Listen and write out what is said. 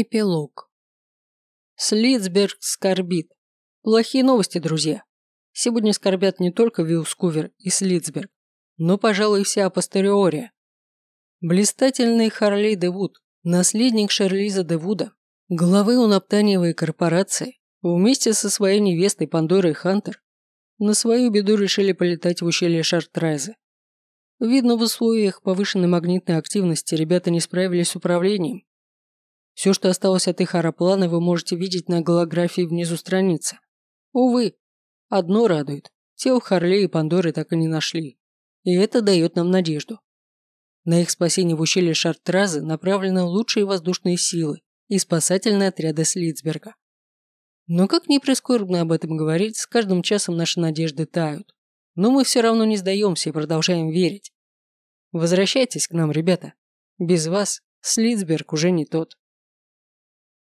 Эпилог. Слитсберг скорбит. Плохие новости, друзья. Сегодня скорбят не только Вилскувер и Слитсберг, но, пожалуй, вся апостериория. Блистательный Харлей Девуд, наследник Шерлиза Девуда, главы унаптаниевой корпорации, вместе со своей невестой Пандорой Хантер, на свою беду решили полетать в ущелье Шартрайза. Видно, в условиях повышенной магнитной активности ребята не справились с управлением все, что осталось от их аэроплана, вы можете видеть на голографии внизу страницы. Увы, одно радует. Тел Харлей и Пандоры так и не нашли. И это дает нам надежду. На их спасение в ущелье Шартразы направлены лучшие воздушные силы и спасательные отряды Слитсберга. Но как ни прискорбно об этом говорить, с каждым часом наши надежды тают. Но мы все равно не сдаемся и продолжаем верить. Возвращайтесь к нам, ребята. Без вас Слитсберг уже не тот.